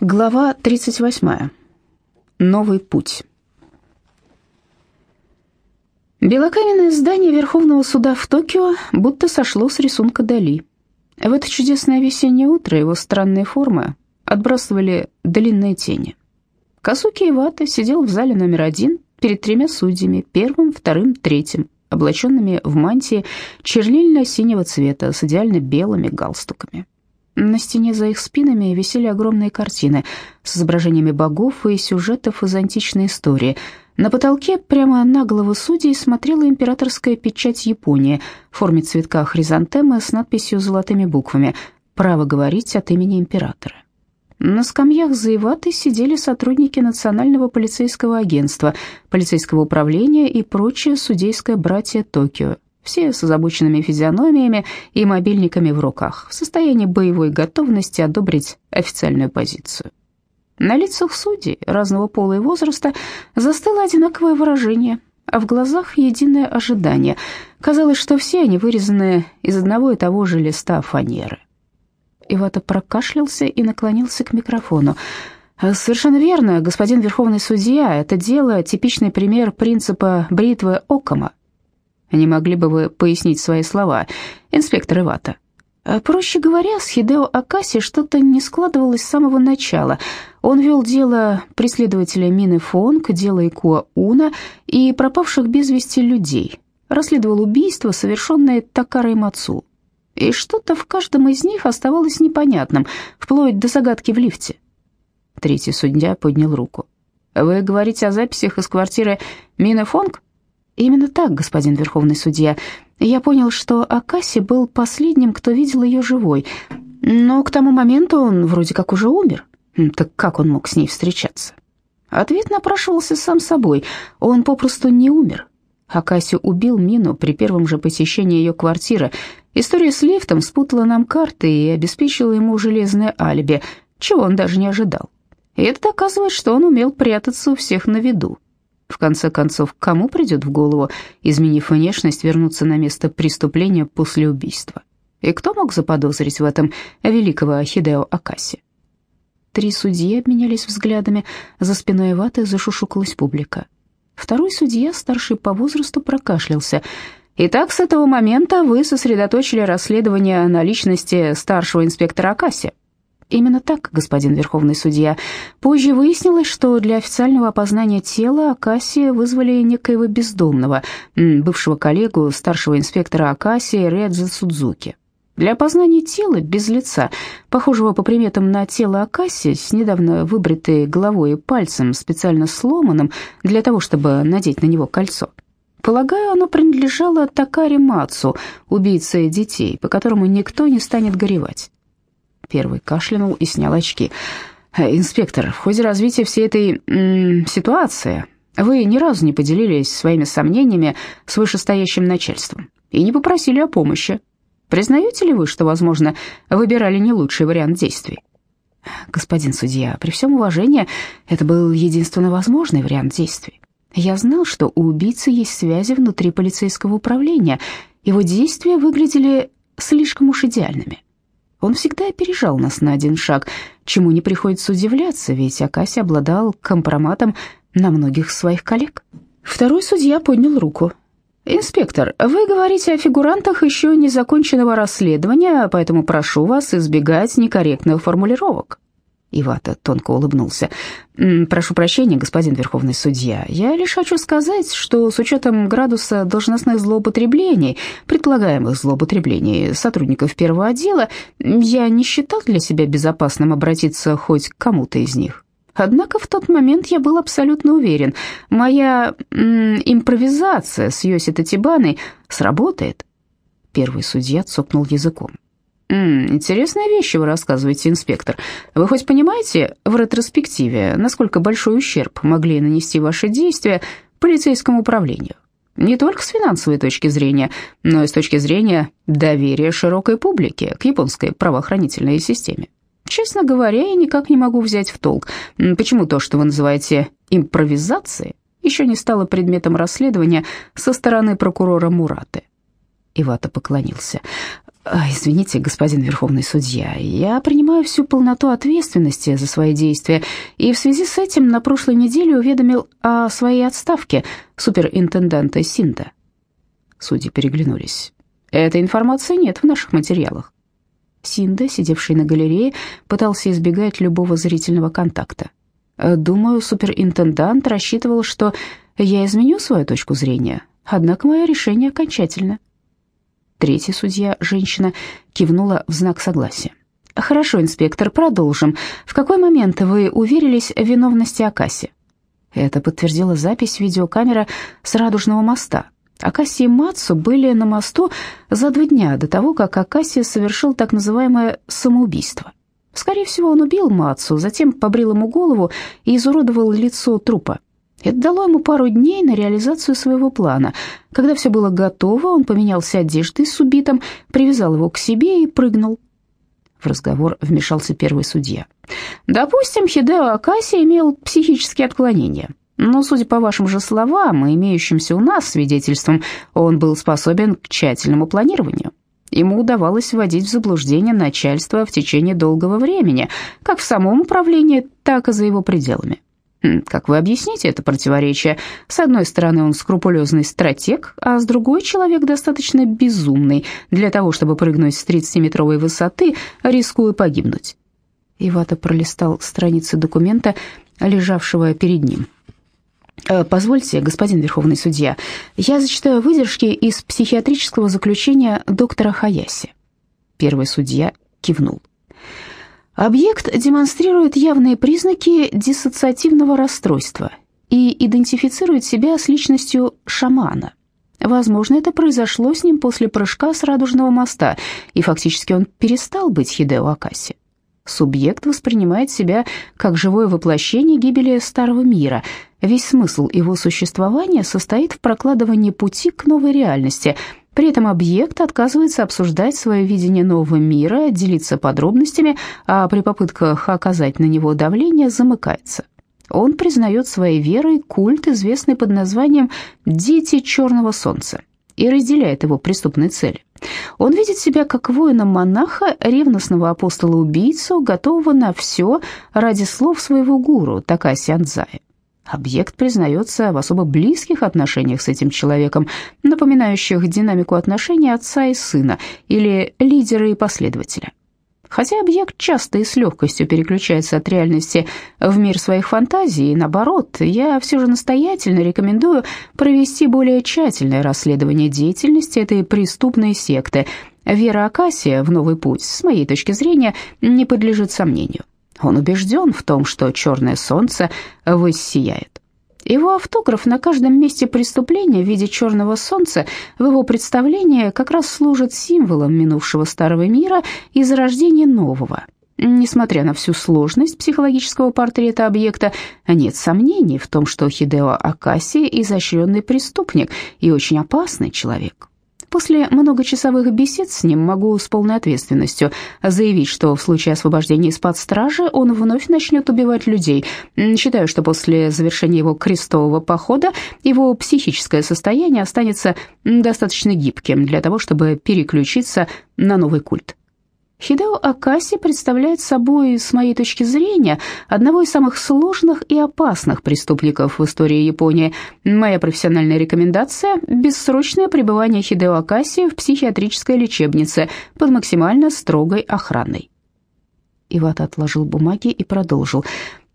Глава 38. Новый путь. Белокаменное здание Верховного суда в Токио будто сошло с рисунка Дали. В это чудесное весеннее утро его странные формы отбрасывали длинные тени. Касуки Ивата сидел в зале номер один перед тремя судьями, первым, вторым, третьим, облаченными в мантии чернильно-синего цвета с идеально белыми галстуками. На стене за их спинами висели огромные картины с изображениями богов и сюжетов из античной истории. На потолке прямо на голову судей смотрела императорская печать Японии в форме цветка хризантемы с надписью золотыми буквами «Право говорить от имени императора». На скамьях за Иватой сидели сотрудники Национального полицейского агентства, полицейского управления и прочее судейское братья Токио, все с озабоченными физиономиями и мобильниками в руках, в состоянии боевой готовности одобрить официальную позицию. На лицах судей разного пола и возраста застыло одинаковое выражение, а в глазах единое ожидание. Казалось, что все они вырезаны из одного и того же листа фанеры. Ивата прокашлялся и наклонился к микрофону. «Совершенно верно, господин Верховный Судья, это дело – типичный пример принципа бритвы Окома. Не могли бы вы пояснить свои слова, инспектор Ивата? А, проще говоря, с Хидео Акаси что-то не складывалось с самого начала. Он вел дело преследователя Мины Фонг, дело Икуа Уна и пропавших без вести людей. Расследовал убийство, совершенное Такарой Мацу. И что-то в каждом из них оставалось непонятным, вплоть до загадки в лифте. Третий судья поднял руку. «Вы говорите о записях из квартиры Мины Фонг?» Именно так, господин Верховный судья. Я понял, что Акаси был последним, кто видел ее живой. Но к тому моменту он вроде как уже умер. Так как он мог с ней встречаться? Ответ напрашивался сам собой. Он попросту не умер. Акаси убил Мину при первом же посещении ее квартиры. История с лифтом спутала нам карты и обеспечила ему железное алиби, чего он даже не ожидал. И это доказывает, что он умел прятаться у всех на виду. В конце концов, кому придет в голову, изменив внешность, вернуться на место преступления после убийства? И кто мог заподозрить в этом великого Хидео Акаси? Три судьи обменялись взглядами, за спиной Ваты зашушукалась публика. Второй судья, старший по возрасту, прокашлялся. «Итак, с этого момента вы сосредоточили расследование на личности старшего инспектора Акаси. Именно так, господин Верховный судья. Позже выяснилось, что для официального опознания тела Акаси вызвали некоего бездомного, бывшего коллегу старшего инспектора Акаси Редза Судзуки. Для опознания тела без лица, похожего по приметам на тело Акаси, с недавно выбритой головой и пальцем, специально сломанным для того, чтобы надеть на него кольцо. Полагаю, оно принадлежало Такари Мацу, убийце детей, по которому никто не станет горевать. Первый кашлянул и снял очки. «Э, «Инспектор, в ходе развития всей этой ситуации вы ни разу не поделились своими сомнениями с вышестоящим начальством и не попросили о помощи. Признаете ли вы, что, возможно, выбирали не лучший вариант действий?» «Господин судья, при всем уважении, это был единственно возможный вариант действий. Я знал, что у убийцы есть связи внутри полицейского управления. Его действия выглядели слишком уж идеальными. Он всегда опережал нас на один шаг, чему не приходится удивляться, ведь Акаси обладал компроматом на многих своих коллег. Второй судья поднял руку. «Инспектор, вы говорите о фигурантах еще незаконченного расследования, поэтому прошу вас избегать некорректных формулировок». Ивата тонко улыбнулся. «Прошу прощения, господин Верховный Судья. Я лишь хочу сказать, что с учетом градуса должностных злоупотреблений, предполагаемых злоупотреблений сотрудников первого отдела, я не считал для себя безопасным обратиться хоть к кому-то из них. Однако в тот момент я был абсолютно уверен, моя м, импровизация с Йоси Татибаной сработает». Первый судья цокнул языком. «М -м, интересные вещи вы рассказываете, инспектор. Вы хоть понимаете в ретроспективе, насколько большой ущерб могли нанести ваши действия полицейскому управлению? Не только с финансовой точки зрения, но и с точки зрения доверия широкой публики к японской правоохранительной системе. Честно говоря, я никак не могу взять в толк, почему то, что вы называете импровизацией, еще не стало предметом расследования со стороны прокурора Мураты. Ивата поклонился. «Извините, господин Верховный Судья, я принимаю всю полноту ответственности за свои действия и в связи с этим на прошлой неделе уведомил о своей отставке суперинтенданта Синда». Судьи переглянулись. «Этой информации нет в наших материалах». Синда, сидевший на галерее, пытался избегать любого зрительного контакта. «Думаю, суперинтендант рассчитывал, что я изменю свою точку зрения, однако мое решение окончательно». Третья судья, женщина, кивнула в знак согласия. «Хорошо, инспектор, продолжим. В какой момент вы уверились в виновности Акаси?» Это подтвердила запись видеокамеры с Радужного моста. Акаси и Мацу были на мосту за два дня до того, как Акаси совершил так называемое самоубийство. Скорее всего, он убил Мацу, затем побрил ему голову и изуродовал лицо трупа. Это дало ему пару дней на реализацию своего плана. Когда все было готово, он поменялся одеждой с убитым, привязал его к себе и прыгнул. В разговор вмешался первый судья. «Допустим, Хидео Акаси имел психические отклонения. Но, судя по вашим же словам и имеющимся у нас свидетельствам, он был способен к тщательному планированию. Ему удавалось вводить в заблуждение начальство в течение долгого времени, как в самом управлении, так и за его пределами. Хм, как вы объясните это противоречие? С одной стороны, он скрупулезный стратег, а с другой человек достаточно безумный для того, чтобы прыгнуть с 30-метровой высоты, рискуя погибнуть. Ивата пролистал страницы документа, лежавшего перед ним. «Э, «Позвольте, господин Верховный судья, я зачитаю выдержки из психиатрического заключения доктора Хаяси». Первый судья кивнул. Объект демонстрирует явные признаки диссоциативного расстройства и идентифицирует себя с личностью шамана. Возможно, это произошло с ним после прыжка с Радужного моста, и фактически он перестал быть Хидео Акаси. Субъект воспринимает себя как живое воплощение гибели старого мира. Весь смысл его существования состоит в прокладывании пути к новой реальности – при этом объект отказывается обсуждать свое видение нового мира, делиться подробностями, а при попытках оказать на него давление замыкается. Он признает своей верой культ, известный под названием «Дети Черного Солнца», и разделяет его преступные цели. Он видит себя как воина-монаха, ревностного апостола-убийцу, готового на все ради слов своего гуру Такаси Анзая. Объект признается в особо близких отношениях с этим человеком, напоминающих динамику отношений отца и сына или лидера и последователя. Хотя объект часто и с легкостью переключается от реальности в мир своих фантазий, и наоборот, я все же настоятельно рекомендую провести более тщательное расследование деятельности этой преступной секты. Вера Акасия в новый путь, с моей точки зрения, не подлежит сомнению. Он убежден в том, что черное солнце воссияет. Его автограф на каждом месте преступления в виде черного солнца в его представлении как раз служит символом минувшего старого мира и зарождения нового. Несмотря на всю сложность психологического портрета объекта, нет сомнений в том, что Хидео Акаси изощренный преступник и очень опасный человек. После многочасовых бесед с ним могу с полной ответственностью заявить, что в случае освобождения из-под стражи он вновь начнет убивать людей. Считаю, что после завершения его крестового похода его психическое состояние останется достаточно гибким для того, чтобы переключиться на новый культ. Хидео Акаси представляет собой, с моей точки зрения, одного из самых сложных и опасных преступников в истории Японии. Моя профессиональная рекомендация – бессрочное пребывание Хидео Акаси в психиатрической лечебнице под максимально строгой охраной. Ивата отложил бумаги и продолжил.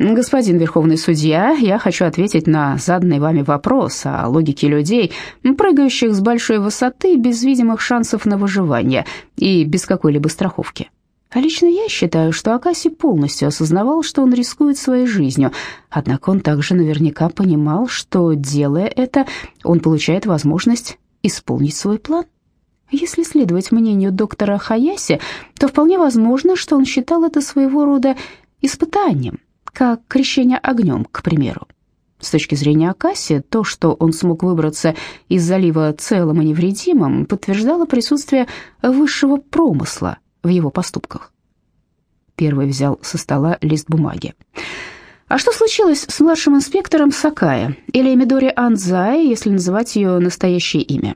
«Господин Верховный Судья, я хочу ответить на заданный вами вопрос о логике людей, прыгающих с большой высоты без видимых шансов на выживание и без какой-либо страховки. А лично я считаю, что Акаси полностью осознавал, что он рискует своей жизнью, однако он также наверняка понимал, что, делая это, он получает возможность исполнить свой план». Если следовать мнению доктора Хаяси, то вполне возможно, что он считал это своего рода испытанием, как крещение огнем, к примеру. С точки зрения Акаси, то, что он смог выбраться из залива целым и невредимым, подтверждало присутствие высшего промысла в его поступках. Первый взял со стола лист бумаги. А что случилось с младшим инспектором Сакая, или Мидори Анзай, если называть ее настоящее имя?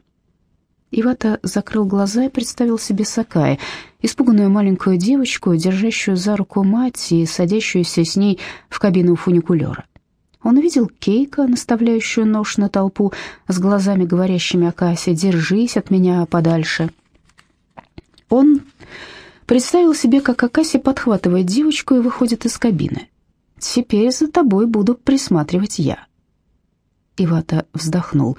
Ивата закрыл глаза и представил себе Сакая, испуганную маленькую девочку, держащую за руку мать и садящуюся с ней в кабину фуникулера. Он увидел Кейка, наставляющую нож на толпу, с глазами говорящими о кассе «Держись от меня подальше». Он представил себе, как Акаси подхватывает девочку и выходит из кабины. «Теперь за тобой буду присматривать я». Ивата вздохнул.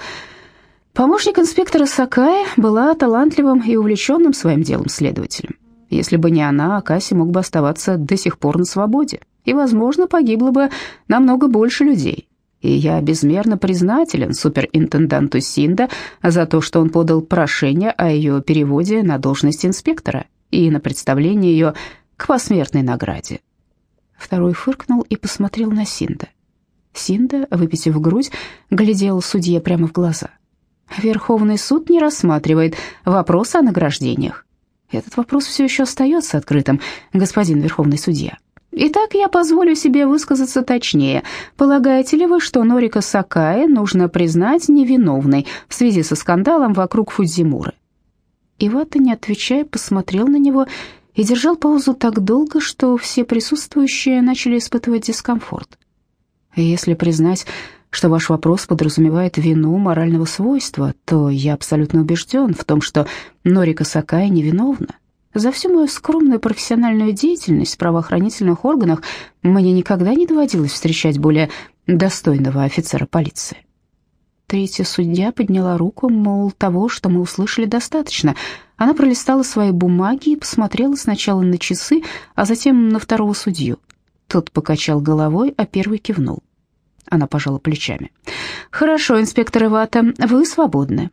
Помощник инспектора Сакая была талантливым и увлеченным своим делом следователем. Если бы не она, Акаси мог бы оставаться до сих пор на свободе, и, возможно, погибло бы намного больше людей. И я безмерно признателен суперинтенданту Синда за то, что он подал прошение о ее переводе на должность инспектора и на представление ее к посмертной награде. Второй фыркнул и посмотрел на Синда. Синда, выпитив грудь, глядел судье прямо в глаза. Верховный суд не рассматривает вопрос о награждениях. Этот вопрос все еще остается открытым, господин Верховный судья. Итак, я позволю себе высказаться точнее. Полагаете ли вы, что Норика Сакаи нужно признать невиновной в связи со скандалом вокруг Фудзимуры? Ивата, не отвечая, посмотрел на него и держал паузу так долго, что все присутствующие начали испытывать дискомфорт. Если признать, что ваш вопрос подразумевает вину морального свойства, то я абсолютно убежден в том, что Норика Сакая невиновна. За всю мою скромную профессиональную деятельность в правоохранительных органах мне никогда не доводилось встречать более достойного офицера полиции. Третья судья подняла руку, мол, того, что мы услышали, достаточно. Она пролистала свои бумаги и посмотрела сначала на часы, а затем на второго судью. Тот покачал головой, а первый кивнул. Она пожала плечами. «Хорошо, инспектор Ивата, вы свободны».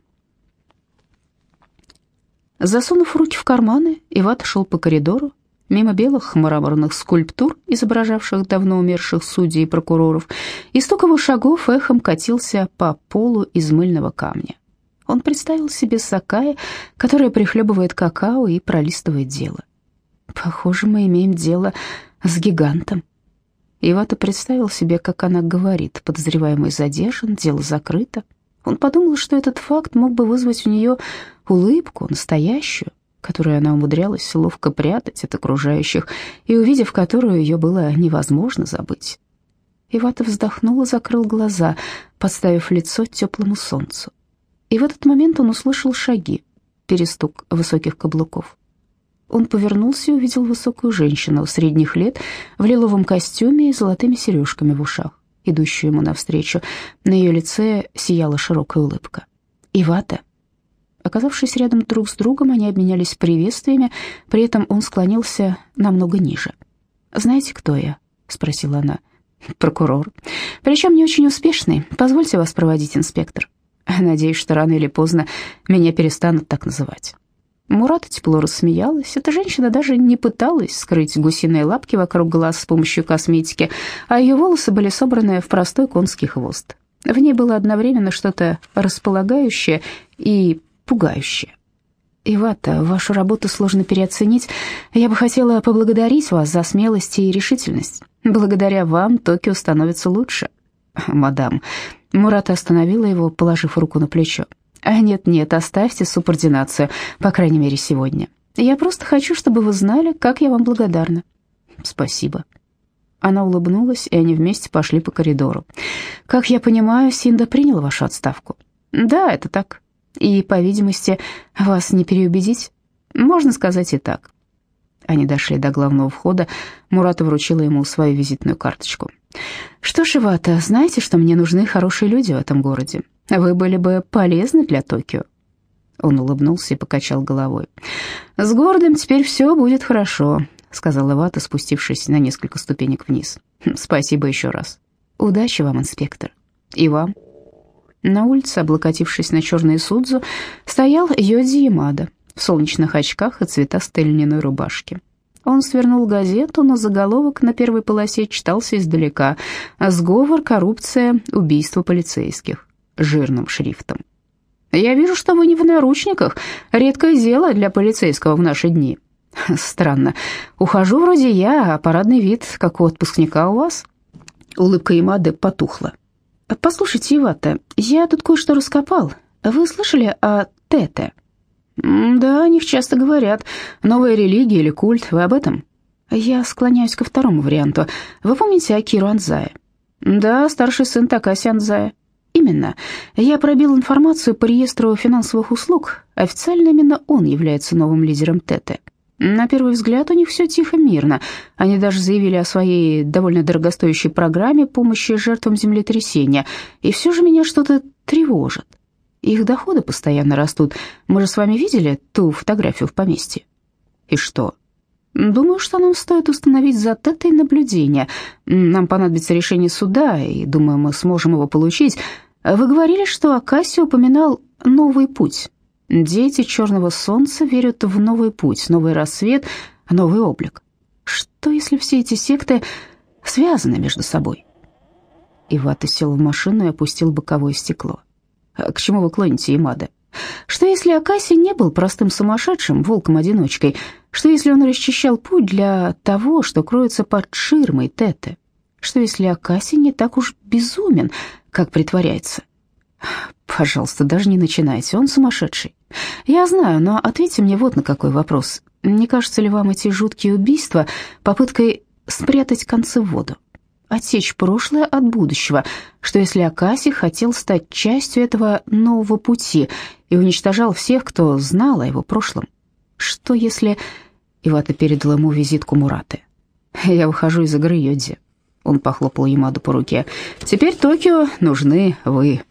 Засунув руки в карманы, Ивата шел по коридору, мимо белых мраморных скульптур, изображавших давно умерших судей и прокуроров, и стук его шагов эхом катился по полу из мыльного камня. Он представил себе Сакая, которая прихлебывает какао и пролистывает дело. «Похоже, мы имеем дело с гигантом», Ивата представил себе, как она говорит, подозреваемый задержан, дело закрыто. Он подумал, что этот факт мог бы вызвать у нее улыбку, настоящую, которую она умудрялась ловко прятать от окружающих, и увидев которую ее было невозможно забыть. Ивата вздохнул и закрыл глаза, подставив лицо теплому солнцу. И в этот момент он услышал шаги, перестук высоких каблуков. Он повернулся и увидел высокую женщину средних лет в лиловом костюме и золотыми сережками в ушах, идущую ему навстречу. На ее лице сияла широкая улыбка. «Ивата». Оказавшись рядом друг с другом, они обменялись приветствиями, при этом он склонился намного ниже. «Знаете, кто я?» — спросила она. «Прокурор. Причем не очень успешный. Позвольте вас проводить, инспектор. Надеюсь, что рано или поздно меня перестанут так называть». Мурата тепло рассмеялась. Эта женщина даже не пыталась скрыть гусиные лапки вокруг глаз с помощью косметики, а ее волосы были собраны в простой конский хвост. В ней было одновременно что-то располагающее и пугающее. «Ивата, вашу работу сложно переоценить. Я бы хотела поблагодарить вас за смелость и решительность. Благодаря вам Токио становится лучше». «Мадам». Мурата остановила его, положив руку на плечо. А нет-нет, оставьте субординацию, по крайней мере, сегодня. Я просто хочу, чтобы вы знали, как я вам благодарна. Спасибо. Она улыбнулась, и они вместе пошли по коридору. Как я понимаю, Синда принял вашу отставку. Да, это так. И, по видимости, вас не переубедить. Можно сказать и так. Они дошли до главного входа. Мурата вручила ему свою визитную карточку. «Что ж, Ивата, знаете, что мне нужны хорошие люди в этом городе. Вы были бы полезны для Токио». Он улыбнулся и покачал головой. «С городом теперь все будет хорошо», — сказала Вата, спустившись на несколько ступенек вниз. «Спасибо еще раз. Удачи вам, инспектор. И вам». На улице, облокотившись на черные судзу, стоял Йодзи Ямада в солнечных очках и цветастой льняной рубашке. Он свернул газету, но заголовок на первой полосе читался издалека. «Сговор, коррупция, убийство полицейских» жирным шрифтом. «Я вижу, что вы не в наручниках. Редкое дело для полицейского в наши дни». «Странно. Ухожу вроде я, а парадный вид, как у отпускника у вас». Улыбка Имады потухла. «Послушайте, Ивата, я тут кое-что раскопал. Вы слышали о Тете?» «Да, о них часто говорят. Новая религия или культ, вы об этом?» «Я склоняюсь ко второму варианту. Вы помните Акиру Анзая?» «Да, старший сын Такаси Анзая». «Именно. Я пробил информацию по реестру финансовых услуг. Официально именно он является новым лидером ТЭТы. На первый взгляд у них все тихо, мирно. Они даже заявили о своей довольно дорогостоящей программе помощи жертвам землетрясения. И все же меня что-то тревожит. Их доходы постоянно растут. Мы же с вами видели ту фотографию в поместье. И что? Думаю, что нам стоит установить за этой наблюдение. Нам понадобится решение суда, и, думаю, мы сможем его получить. Вы говорили, что Акаси упоминал новый путь. Дети черного солнца верят в новый путь, новый рассвет, новый облик. Что, если все эти секты связаны между собой? Ивата сел в машину и опустил боковое стекло. «К чему вы клоните, Ямада? Что, если Акаси не был простым сумасшедшим, волком-одиночкой? Что, если он расчищал путь для того, что кроется под ширмой Тете? Что, если Акаси не так уж безумен, как притворяется? Пожалуйста, даже не начинайте, он сумасшедший. Я знаю, но ответьте мне вот на какой вопрос. Не кажется ли вам эти жуткие убийства попыткой спрятать концы в воду? Отсечь прошлое от будущего, что если Акаси хотел стать частью этого нового пути и уничтожал всех, кто знал о его прошлом? Что если... Ивата передал ему визитку Мураты. «Я выхожу из игры, Йодзи». Он похлопал Ямаду по руке. «Теперь Токио нужны вы».